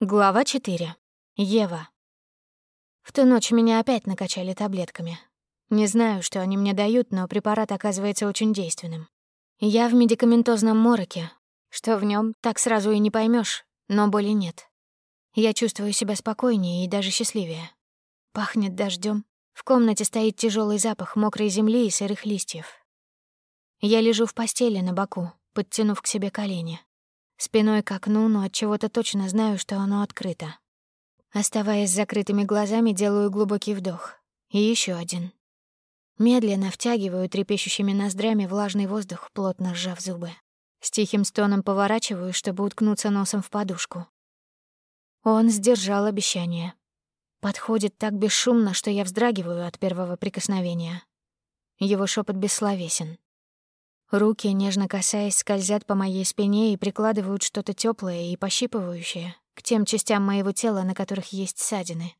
Глава 4. Ева. В ту ночь меня опять накачали таблетками. Не знаю, что они мне дают, но препарат оказывается очень действенным. Я в медикаментозном мороке. Что в нем, так сразу и не поймешь, но боли нет. Я чувствую себя спокойнее и даже счастливее. Пахнет дождем. В комнате стоит тяжелый запах мокрой земли и сырых листьев. Я лежу в постели на боку, подтянув к себе колени. Спиной к окну, но от чего-то точно знаю, что оно открыто. Оставаясь с закрытыми глазами, делаю глубокий вдох. И еще один. Медленно втягиваю трепещущими ноздрями влажный воздух, плотно сжав зубы. С тихим стоном поворачиваю, чтобы уткнуться носом в подушку. Он сдержал обещание. Подходит так бесшумно, что я вздрагиваю от первого прикосновения. Его шепот бессловесен. Руки, нежно касаясь, скользят по моей спине и прикладывают что-то теплое и пощипывающее к тем частям моего тела, на которых есть ссадины.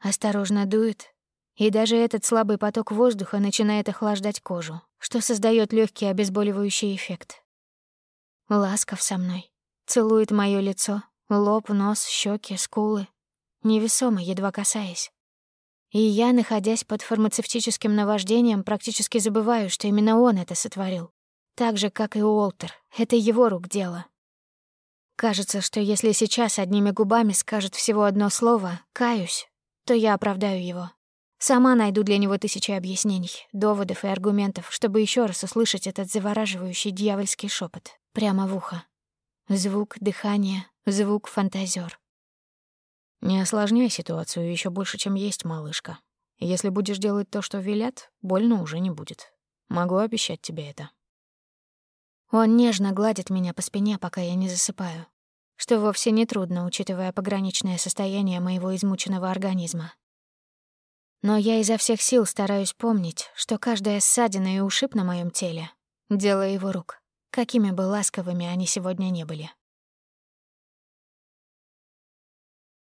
Осторожно дует, и даже этот слабый поток воздуха начинает охлаждать кожу, что создает легкий обезболивающий эффект. Ласков со мной, целует мое лицо, лоб, нос, щеки, скулы, невесомо, едва касаясь. И я, находясь под фармацевтическим наваждением, практически забываю, что именно он это сотворил. Так же, как и Уолтер. Это его рук дело. Кажется, что если сейчас одними губами скажет всего одно слово «каюсь», то я оправдаю его. Сама найду для него тысячи объяснений, доводов и аргументов, чтобы еще раз услышать этот завораживающий дьявольский шепот прямо в ухо. Звук, дыхание, звук фантазер. Не осложняй ситуацию еще больше, чем есть, малышка. Если будешь делать то, что велят, больно уже не будет. Могу обещать тебе это. Он нежно гладит меня по спине, пока я не засыпаю, что вовсе не трудно, учитывая пограничное состояние моего измученного организма. Но я изо всех сил стараюсь помнить, что каждая ссадина и ушиб на моем теле — дело его рук, какими бы ласковыми они сегодня не были.